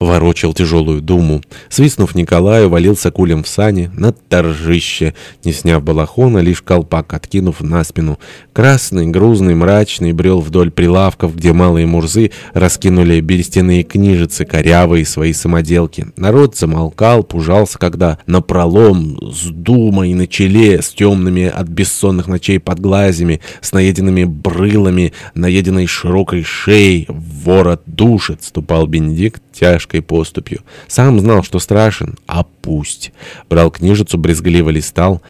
ворочал тяжелую думу. Свистнув Николаю, валился кулем в сани на торжище, не сняв балахона, лишь колпак откинув на спину. Красный, грузный, мрачный брел вдоль прилавков, где малые мурзы раскинули берестяные книжицы, корявые свои самоделки. Народ замолкал, пужался, когда напролом, с думой на челе, с темными от бессонных ночей под глазями, с наеденными брылами, наеденной широкой шеей, ворот душит, ступал Бенедикт тяжкой поступью. Сам знал, что страшен, а пусть. Брал книжицу, брезгливо листал,